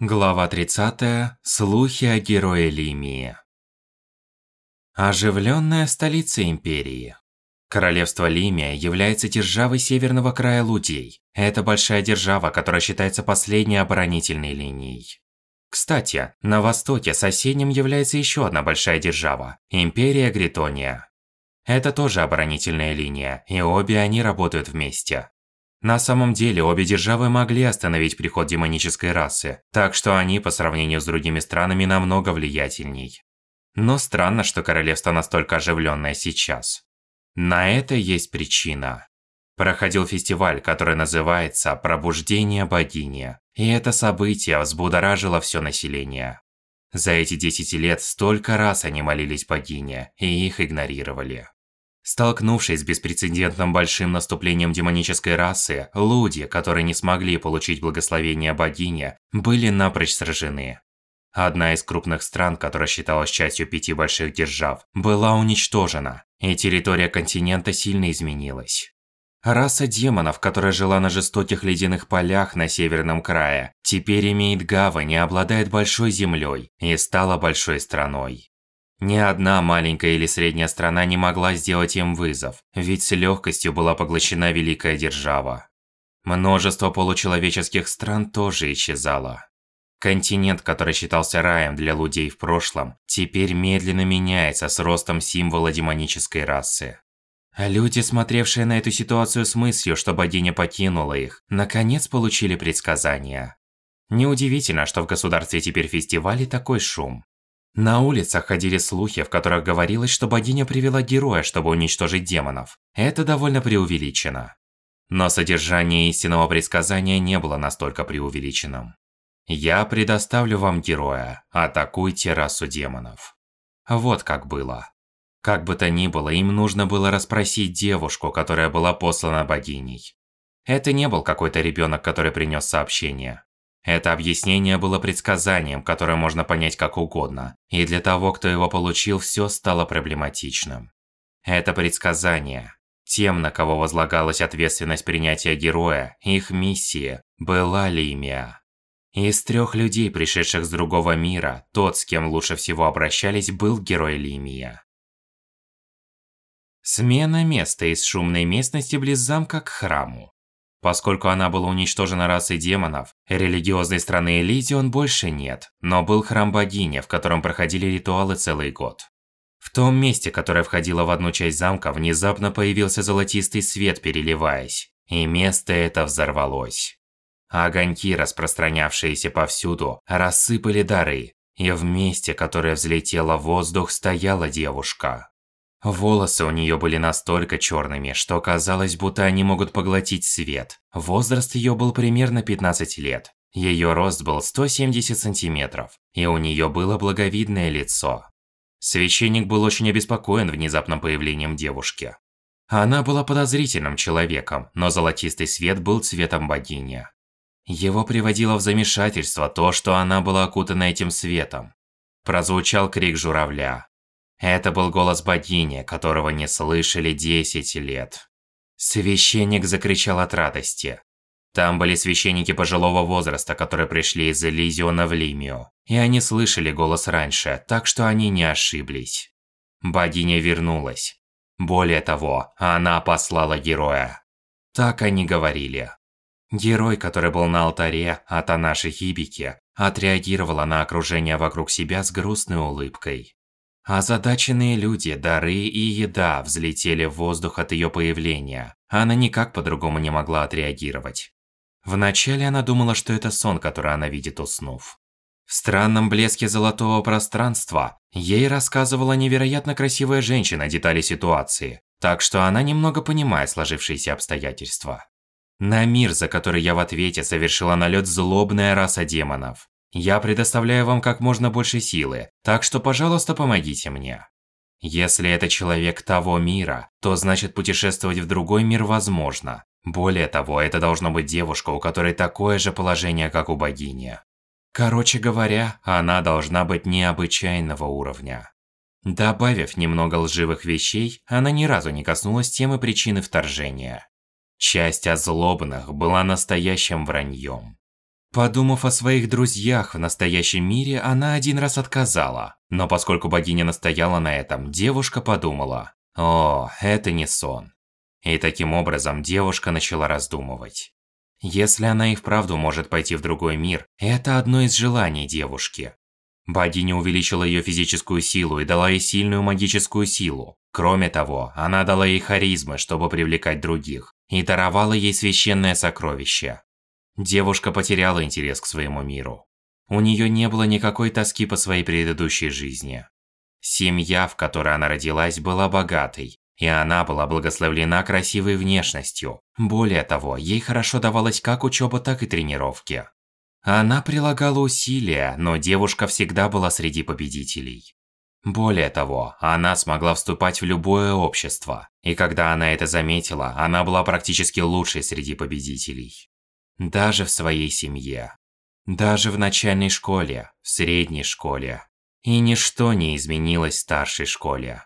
Глава 30. Слухи о герое Лимии. Оживленная столица Империи. Королевство Лимия является державой северного края Лудей. Это большая держава, которая считается последней оборонительной линией. Кстати, на востоке соседним является еще одна большая держава – Империя Гритония. Это тоже оборонительная линия, и обе они работают вместе. На самом деле, обе державы могли остановить приход демонической расы, так что они по сравнению с другими странами намного влиятельней. Но странно, что королевство настолько оживленное сейчас. На это есть причина. Проходил фестиваль, который называется «Пробуждение богини», и это событие взбудоражило все население. За эти 10 лет столько раз они молились богине, и их игнорировали. Столкнувшись с беспрецедентным большим наступлением демонической расы, люди, которые не смогли получить благословение богини, были напрочь сражены. Одна из крупных стран, которая считалась частью пяти больших держав, была уничтожена, и территория континента сильно изменилась. Раса демонов, которая жила на жестоких ледяных полях на северном крае, теперь имеет гавань и обладает большой землей, и стала большой страной. Ни одна маленькая или средняя страна не могла сделать им вызов, ведь с легкостью была поглощена великая держава. Множество получеловеческих стран тоже исчезало. Континент, который считался раем для людей в прошлом, теперь медленно меняется с ростом символа демонической расы. Люди, смотревшие на эту ситуацию с мыслью, что богиня покинула их, наконец получили предсказания. Неудивительно, что в государстве теперь фестивали такой шум. На улицах ходили слухи, в которых говорилось, что богиня привела героя, чтобы уничтожить демонов. Это довольно преувеличено. Но содержание истинного предсказания не было настолько преувеличенным. Я предоставлю вам героя, атакуйте расу демонов. Вот как было. Как бы то ни было, им нужно было расспросить девушку, которая была послана богиней. Это не был какой-то ребенок, который принес сообщение. Это объяснение было предсказанием, которое можно понять как угодно, и для того, кто его получил, все стало проблематичным. Это предсказание. Тем, на кого возлагалась ответственность принятия героя, их миссии, была Лимия. Из трех людей, пришедших с другого мира, тот, с кем лучше всего обращались, был герой Лимия. Смена места из шумной местности близ замка к храму. Поскольку она была уничтожена расой демонов, религиозной страны Элизион больше нет, но был храм богини, в котором проходили ритуалы целый год. В том месте, которое входило в одну часть замка, внезапно появился золотистый свет, переливаясь, и место это взорвалось. Огоньки, распространявшиеся повсюду, рассыпали дары, и в месте, которое взлетело в воздух, стояла девушка. Волосы у нее были настолько черными, что казалось, будто они могут поглотить свет. Возраст ее был примерно 15 лет. Ее рост был 170 сантиметров, и у нее было благовидное лицо. Священник был очень обеспокоен внезапным появлением девушки. Она была подозрительным человеком, но золотистый свет был цветом богини. Его приводило в замешательство то, что она была окутана этим светом. Прозвучал крик журавля. Это был голос богини, которого не слышали 10 лет. Священник закричал от радости. Там были священники пожилого возраста, которые пришли из Элизиона в Лимию. И они слышали голос раньше, так что они не ошиблись. Богиня вернулась. Более того, она послала героя. Так они говорили. Герой, который был на алтаре, Атанаши Хибики, отреагировала на окружение вокруг себя с грустной улыбкой. Озадаченные люди, дары и еда взлетели в воздух от ее появления. Она никак по-другому не могла отреагировать. Вначале она думала, что это сон, который она видит уснув. В странном блеске золотого пространства ей рассказывала невероятно красивая женщина детали ситуации, так что она немного понимает сложившиеся обстоятельства. На мир, за который я в ответе совершила налет злобная раса демонов. Я предоставляю вам как можно больше силы, так что, пожалуйста, помогите мне. Если это человек того мира, то значит путешествовать в другой мир возможно. Более того, это должно быть девушка, у которой такое же положение, как у богини. Короче говоря, она должна быть необычайного уровня. Добавив немного лживых вещей, она ни разу не коснулась темы причины вторжения. Часть о была настоящим враньем. Подумав о своих друзьях в настоящем мире, она один раз отказала. Но поскольку богиня настояла на этом, девушка подумала, «О, это не сон». И таким образом девушка начала раздумывать. Если она и вправду может пойти в другой мир, это одно из желаний девушки. Богиня увеличила ее физическую силу и дала ей сильную магическую силу. Кроме того, она дала ей харизмы, чтобы привлекать других, и даровала ей священное сокровище. Девушка потеряла интерес к своему миру. У нее не было никакой тоски по своей предыдущей жизни. Семья, в которой она родилась, была богатой, и она была благословлена красивой внешностью. Более того, ей хорошо давалась как учеба, так и тренировки. Она прилагала усилия, но девушка всегда была среди победителей. Более того, она смогла вступать в любое общество, и когда она это заметила, она была практически лучшей среди победителей. Даже в своей семье. Даже в начальной школе, в средней школе. И ничто не изменилось в старшей школе.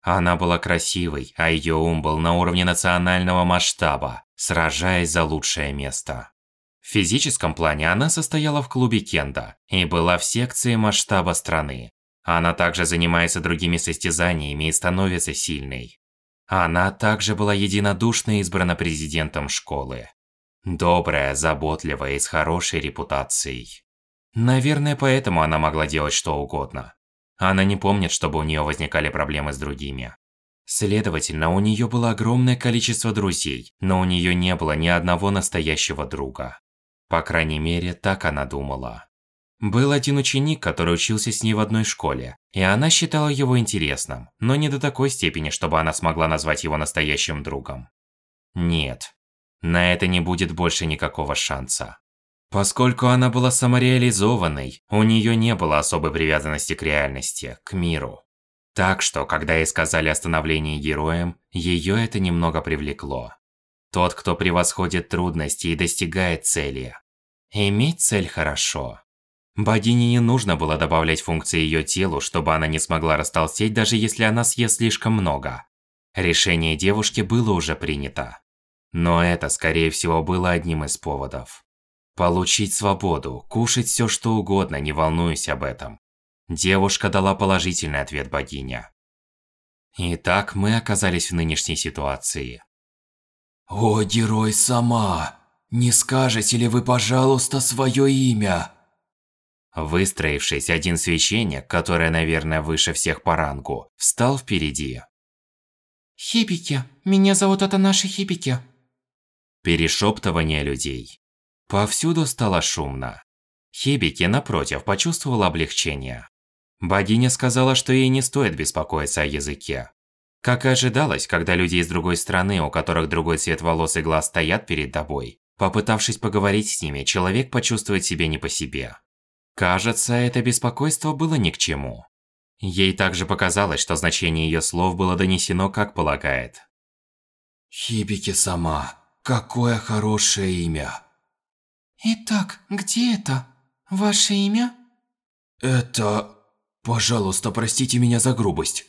Она была красивой, а ее ум был на уровне национального масштаба, сражаясь за лучшее место. В физическом плане она состояла в клубе кенда и была в секции масштаба страны, она также занимается другими состязаниями и становится сильной. Она также была единодушно избрана президентом школы. Добрая, заботливая и с хорошей репутацией. Наверное, поэтому она могла делать что угодно. Она не помнит, чтобы у нее возникали проблемы с другими. Следовательно, у нее было огромное количество друзей, но у нее не было ни одного настоящего друга. По крайней мере, так она думала. Был один ученик, который учился с ней в одной школе, и она считала его интересным, но не до такой степени, чтобы она смогла назвать его настоящим другом. Нет, на это не будет больше никакого шанса. Поскольку она была самореализованной, у нее не было особой привязанности к реальности, к миру. Так что, когда ей сказали о становлении героем, ее это немного привлекло. Тот, кто превосходит трудности и достигает цели. Иметь цель хорошо. Богине не нужно было добавлять функции ее телу, чтобы она не смогла растолстеть, даже если она съест слишком много. Решение девушки было уже принято. Но это, скорее всего, было одним из поводов. Получить свободу, кушать все что угодно, не волнуясь об этом. Девушка дала положительный ответ богине. Итак, мы оказались в нынешней ситуации. «О, герой сама! Не скажете ли вы, пожалуйста, свое имя?» Выстроившись, один священник, который, наверное, выше всех по рангу, встал впереди. «Хибики, меня зовут это наши Хибики». Перешептывание людей. Повсюду стало шумно. Хибики, напротив, почувствовала облегчение. Богиня сказала, что ей не стоит беспокоиться о языке. Как и ожидалось, когда люди из другой страны, у которых другой цвет волос и глаз стоят перед тобой, попытавшись поговорить с ними, человек почувствует себя не по себе. Кажется, это беспокойство было ни к чему. Ей также показалось, что значение ее слов было донесено, как полагает. Хибики сама, какое хорошее имя. Итак, где это? Ваше имя? Это... Пожалуйста, простите меня за грубость.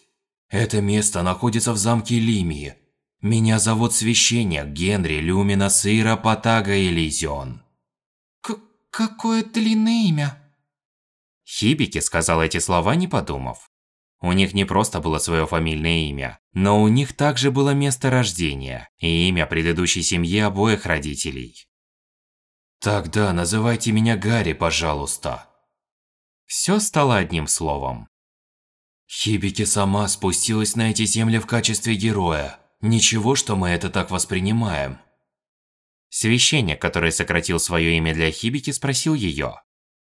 Это место находится в замке Лимии. Меня зовут священник Генри Люмина Сыра Патага Элизион. К какое длинное имя? Хибики сказал эти слова, не подумав. У них не просто было свое фамильное имя, но у них также было место рождения и имя предыдущей семьи обоих родителей. Тогда называйте меня Гарри, пожалуйста. Все стало одним словом. Хибики сама спустилась на эти земли в качестве героя. Ничего, что мы это так воспринимаем. Священник, который сократил свое имя для Хибики, спросил ее.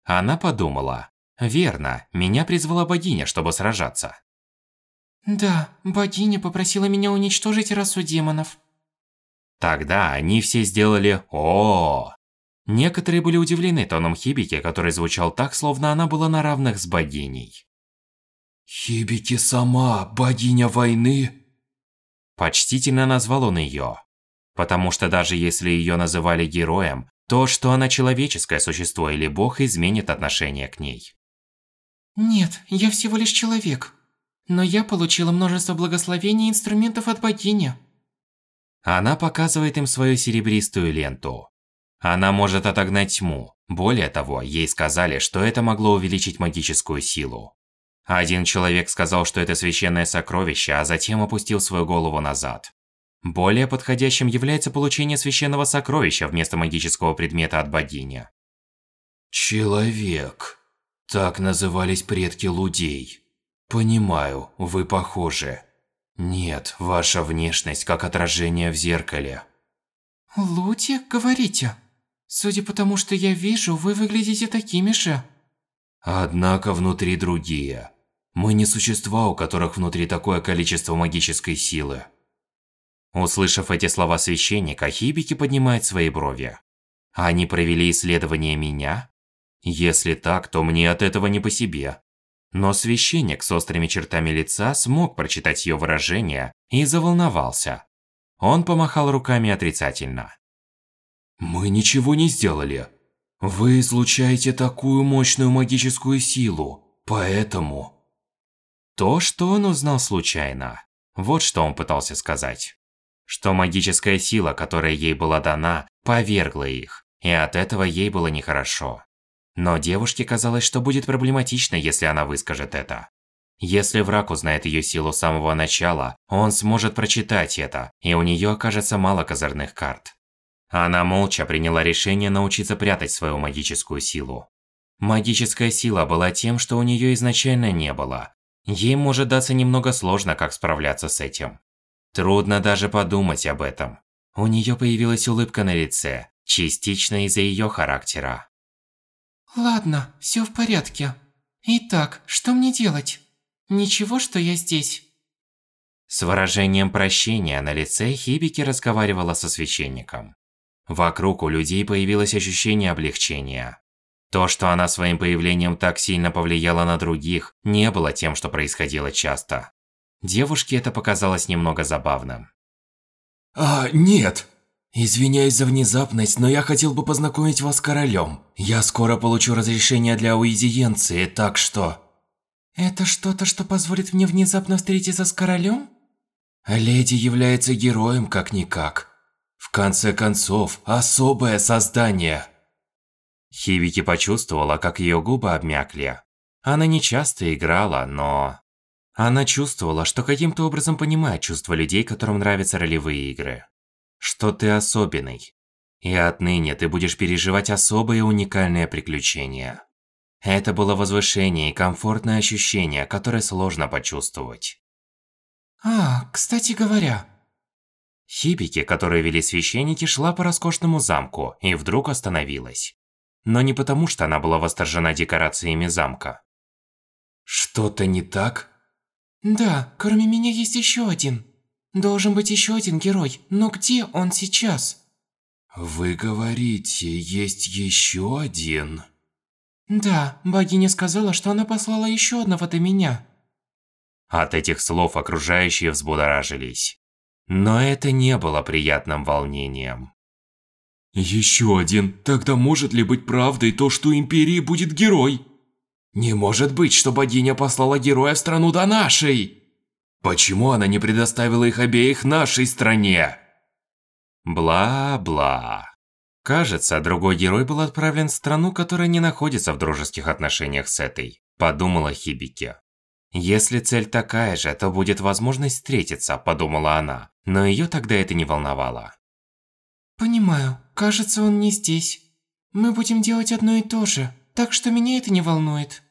Она подумала. Верно, меня призвала богиня, чтобы сражаться. Да, богиня попросила меня уничтожить расу демонов. Тогда они все сделали о, -о, -о. Некоторые были удивлены тоном Хибики, который звучал так, словно она была на равных с богиней. Хибики сама, богиня войны? Почтительно назвал он ее. Потому что даже если ее называли героем, то, что она человеческое существо или бог, изменит отношение к ней. Нет, я всего лишь человек. Но я получила множество благословений и инструментов от богини. Она показывает им свою серебристую ленту. Она может отогнать тьму, Более того, ей сказали, что это могло увеличить магическую силу. Один человек сказал, что это священное сокровище, а затем опустил свою голову назад. Более подходящим является получение священного сокровища вместо магического предмета от богини. Человек. Так назывались предки лудей. Понимаю, вы похожи. Нет, ваша внешность как отражение в зеркале. Лути, говорите? Судя по тому, что я вижу, вы выглядите такими же. Однако внутри другие. Мы не существа, у которых внутри такое количество магической силы. Услышав эти слова священника, Хибики поднимает свои брови. Они провели исследование меня? Если так, то мне от этого не по себе. Но священник с острыми чертами лица смог прочитать ее выражение и заволновался. Он помахал руками отрицательно. «Мы ничего не сделали. Вы излучаете такую мощную магическую силу, поэтому...» То, что он узнал случайно. Вот что он пытался сказать. Что магическая сила, которая ей была дана, повергла их, и от этого ей было нехорошо. Но девушке казалось, что будет проблематично, если она выскажет это. Если враг узнает ее силу с самого начала, он сможет прочитать это, и у нее окажется мало козырных карт. Она молча приняла решение научиться прятать свою магическую силу. Магическая сила была тем, что у нее изначально не было. Ей может даться немного сложно, как справляться с этим. Трудно даже подумать об этом. У нее появилась улыбка на лице, частично из-за ее характера. Ладно, все в порядке. Итак, что мне делать? Ничего, что я здесь. С выражением прощения на лице Хибики разговаривала со священником. Вокруг у людей появилось ощущение облегчения. То, что она своим появлением так сильно повлияла на других, не было тем, что происходило часто. Девушке это показалось немного забавным. «А, нет!» Извиняюсь за внезапность, но я хотел бы познакомить вас с королем. Я скоро получу разрешение для аудиенции, так что... Это что-то, что позволит мне внезапно встретиться с королем? Леди является героем как-никак. В конце концов, особое создание. Хивики почувствовала, как ее губы обмякли. Она не часто играла, но... Она чувствовала, что каким-то образом понимает чувства людей, которым нравятся ролевые игры что ты особенный. И отныне ты будешь переживать особые уникальные приключения. Это было возвышение и комфортное ощущение, которое сложно почувствовать. А, кстати говоря... Хибики, которые вели священники, шла по роскошному замку и вдруг остановилась. Но не потому, что она была восторжена декорациями замка. Что-то не так? Да, кроме меня есть еще один. Должен быть еще один герой, но где он сейчас? Вы говорите, есть еще один? Да, богиня сказала, что она послала еще одного до меня. От этих слов окружающие взбудоражились. Но это не было приятным волнением. Еще один. Тогда может ли быть правдой то, что Империи будет герой? Не может быть, что богиня послала героя в страну до нашей! Почему она не предоставила их обеих нашей стране? Бла-бла. Кажется, другой герой был отправлен в страну, которая не находится в дружеских отношениях с этой, подумала Хибики. Если цель такая же, то будет возможность встретиться, подумала она, но ее тогда это не волновало. Понимаю, кажется, он не здесь. Мы будем делать одно и то же, так что меня это не волнует.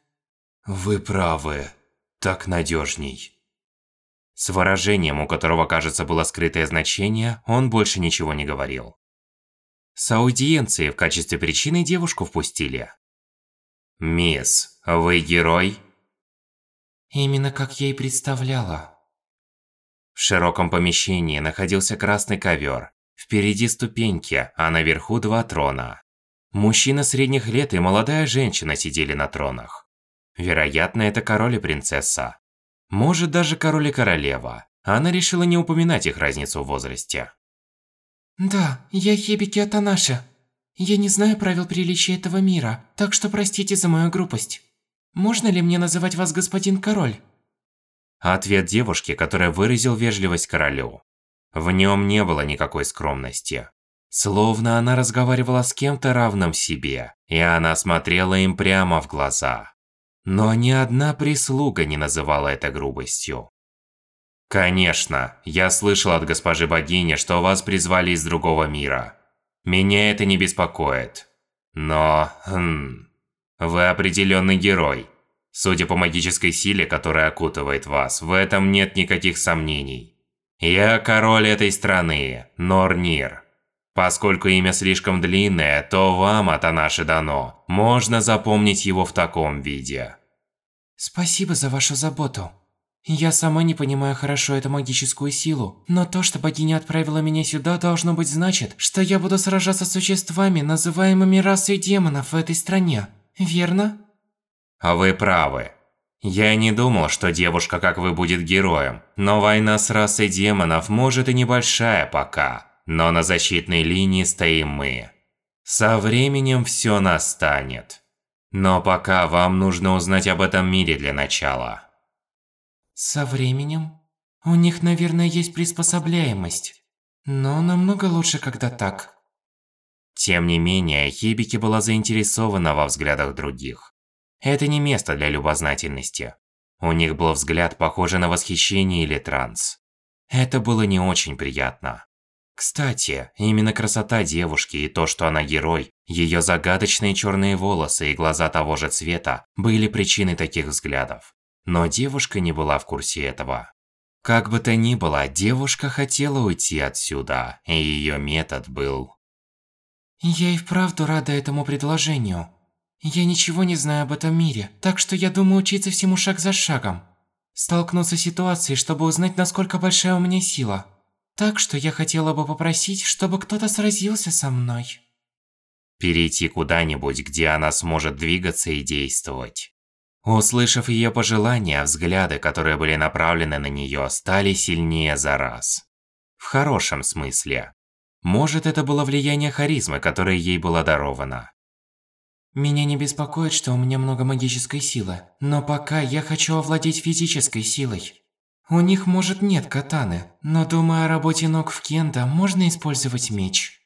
Вы правы. Так надежней. С выражением, у которого, кажется, было скрытое значение, он больше ничего не говорил. С аудиенции в качестве причины девушку впустили. «Мисс, вы герой?» Именно как я и представляла. В широком помещении находился красный ковер. Впереди ступеньки, а наверху два трона. Мужчина средних лет и молодая женщина сидели на тронах. Вероятно, это король и принцесса. Может, даже король и королева. Она решила не упоминать их разницу в возрасте. Да, я Хебики Атанаша. Я не знаю правил приличия этого мира, так что простите за мою грубость. Можно ли мне называть вас господин король? Ответ девушки, которая выразил вежливость королю. В нем не было никакой скромности. Словно она разговаривала с кем-то равным себе, и она смотрела им прямо в глаза. Но ни одна прислуга не называла это грубостью. Конечно, я слышал от госпожи богини, что вас призвали из другого мира. Меня это не беспокоит. Но, хм, вы определенный герой. Судя по магической силе, которая окутывает вас, в этом нет никаких сомнений. Я король этой страны, Норнир. Поскольку имя слишком длинное, то вам, Атанаши, дано. Можно запомнить его в таком виде. Спасибо за вашу заботу. Я сама не понимаю хорошо эту магическую силу, но то, что богиня отправила меня сюда, должно быть значит, что я буду сражаться с существами, называемыми расой демонов в этой стране. Верно? А вы правы. Я не думал, что девушка, как вы, будет героем, но война с расой демонов может и небольшая пока, но на защитной линии стоим мы. Со временем все настанет. Но пока вам нужно узнать об этом мире для начала. Со временем? У них, наверное, есть приспособляемость. Но намного лучше, когда так. Тем не менее, Хибики была заинтересована во взглядах других. Это не место для любознательности. У них был взгляд, похожий на восхищение или транс. Это было не очень приятно. Кстати, именно красота девушки и то, что она герой, ее загадочные черные волосы и глаза того же цвета были причиной таких взглядов. Но девушка не была в курсе этого. Как бы то ни было, девушка хотела уйти отсюда, и ее метод был... Я и вправду рада этому предложению. Я ничего не знаю об этом мире, так что я думаю учиться всему шаг за шагом. Столкнуться с ситуацией, чтобы узнать, насколько большая у меня сила. Так что я хотела бы попросить, чтобы кто-то сразился со мной. Перейти куда-нибудь, где она сможет двигаться и действовать. Услышав ее пожелания, взгляды, которые были направлены на нее, стали сильнее за раз. В хорошем смысле. Может, это было влияние харизмы, которое ей было даровано. Меня не беспокоит, что у меня много магической силы, но пока я хочу овладеть физической силой. У них, может, нет катаны, но думая о работе ног в кенда, можно использовать меч.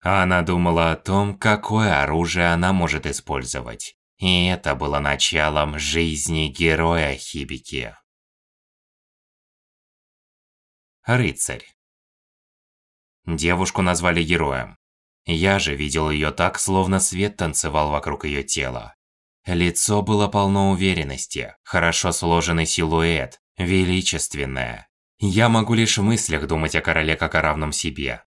Она думала о том, какое оружие она может использовать. И это было началом жизни героя Хибики. Рыцарь. Девушку назвали героем. Я же видел ее так, словно свет танцевал вокруг ее тела. Лицо было полно уверенности, хорошо сложенный силуэт, величественное. Я могу лишь в мыслях думать о короле как о равном себе.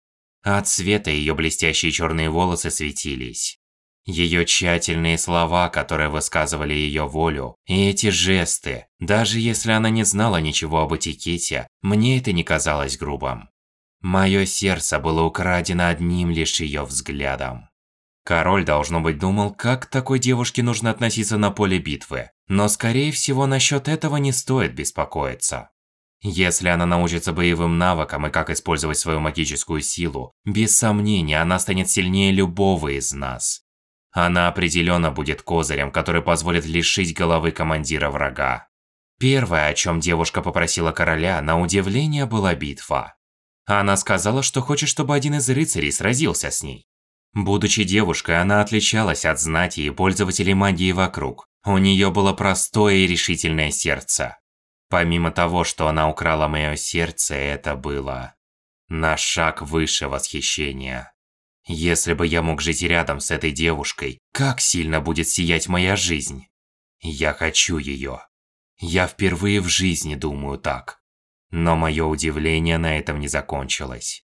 От света ее блестящие черные волосы светились. Ее тщательные слова, которые высказывали ее волю, и эти жесты, даже если она не знала ничего об этикете, мне это не казалось грубым. Мое сердце было украдено одним лишь ее взглядом. Король, должно быть, думал, как к такой девушке нужно относиться на поле битвы, но скорее всего насчет этого не стоит беспокоиться. Если она научится боевым навыкам и как использовать свою магическую силу, без сомнения она станет сильнее любого из нас. Она определенно будет козырем, который позволит лишить головы командира врага. Первое, о чем девушка попросила короля, на удивление была битва. Она сказала, что хочет, чтобы один из рыцарей сразился с ней. Будучи девушкой, она отличалась от знати и пользователей магии вокруг. У нее было простое и решительное сердце. Помимо того, что она украла мое сердце, это было на шаг выше восхищения. Если бы я мог жить рядом с этой девушкой, как сильно будет сиять моя жизнь. Я хочу ее. Я впервые в жизни думаю так. Но мое удивление на этом не закончилось.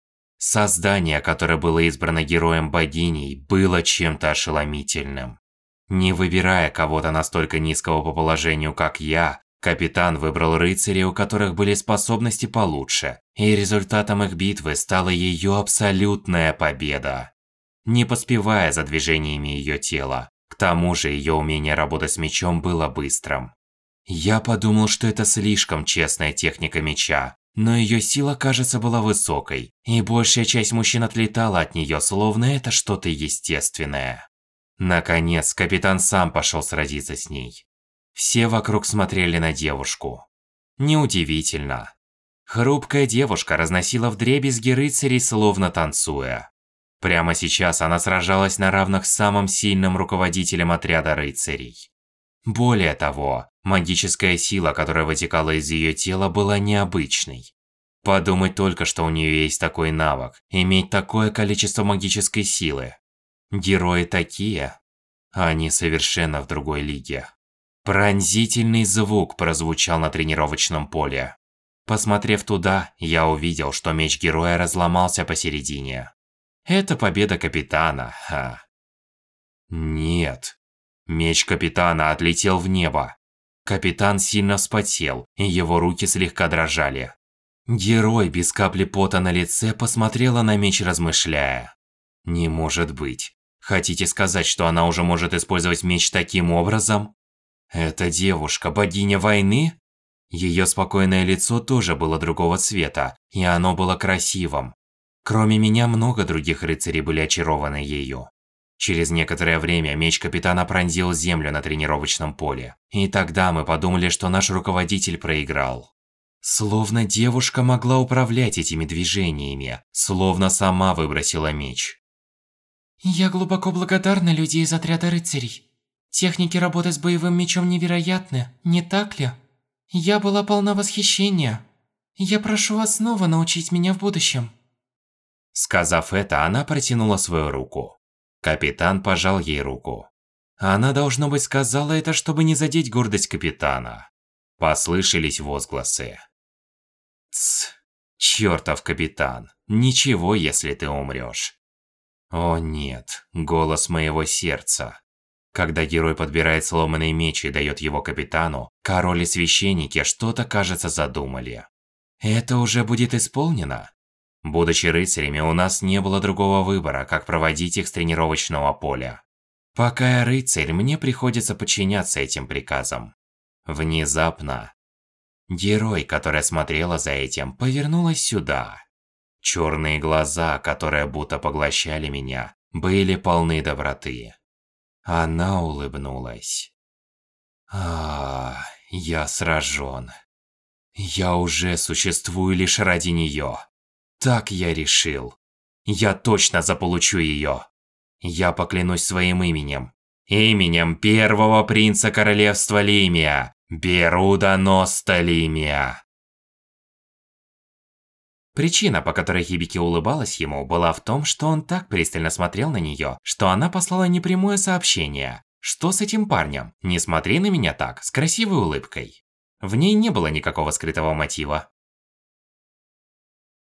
Создание, которое было избрано героем богиней, было чем-то ошеломительным. Не выбирая кого-то настолько низкого по положению, как я, Капитан выбрал рыцарей, у которых были способности получше, и результатом их битвы стала ее абсолютная победа. Не поспевая за движениями ее тела, к тому же ее умение работать с мечом было быстрым. Я подумал, что это слишком честная техника меча, но ее сила, кажется, была высокой, и большая часть мужчин отлетала от нее, словно это что-то естественное. Наконец, капитан сам пошел сразиться с ней. Все вокруг смотрели на девушку. Неудивительно. Хрупкая девушка разносила вдребезги рыцарей, словно танцуя. Прямо сейчас она сражалась на равных с самым сильным руководителем отряда рыцарей. Более того, магическая сила, которая вытекала из ее тела, была необычной. Подумать только, что у нее есть такой навык, иметь такое количество магической силы. Герои такие, они совершенно в другой лиге. Пронзительный звук прозвучал на тренировочном поле. Посмотрев туда, я увидел, что меч героя разломался посередине. Это победа капитана, ха. Нет. Меч капитана отлетел в небо. Капитан сильно вспотел, и его руки слегка дрожали. Герой без капли пота на лице посмотрела на меч, размышляя. Не может быть. Хотите сказать, что она уже может использовать меч таким образом? Эта девушка богиня войны? Ее спокойное лицо тоже было другого цвета, и оно было красивым. Кроме меня, много других рыцарей были очарованы ею. Через некоторое время меч капитана пронзил землю на тренировочном поле. И тогда мы подумали, что наш руководитель проиграл. Словно девушка могла управлять этими движениями, словно сама выбросила меч. Я глубоко благодарна людей из отряда рыцарей. Техники работы с боевым мечом невероятны, не так ли? Я была полна восхищения. Я прошу вас снова научить меня в будущем. Сказав это, она протянула свою руку. Капитан пожал ей руку. Она, должно быть, сказала это, чтобы не задеть гордость капитана. Послышались возгласы. Тсс, чертов капитан, ничего, если ты умрешь. О нет, голос моего сердца. Когда герой подбирает сломанный меч и дает его капитану, король и священники что-то, кажется, задумали. Это уже будет исполнено? Будучи рыцарями, у нас не было другого выбора, как проводить их с тренировочного поля. Пока я рыцарь, мне приходится подчиняться этим приказам. Внезапно, герой, которая смотрела за этим, повернулась сюда. Черные глаза, которые будто поглощали меня, были полны доброты. Она улыбнулась. А, я сражен. Я уже существую лишь ради нее. Так я решил. Я точно заполучу ее. Я поклянусь своим именем. Именем первого принца королевства Лимия, Беруда Носта Лимия. Причина, по которой Хибики улыбалась ему, была в том, что он так пристально смотрел на нее, что она послала непрямое сообщение. «Что с этим парнем? Не смотри на меня так, с красивой улыбкой». В ней не было никакого скрытого мотива.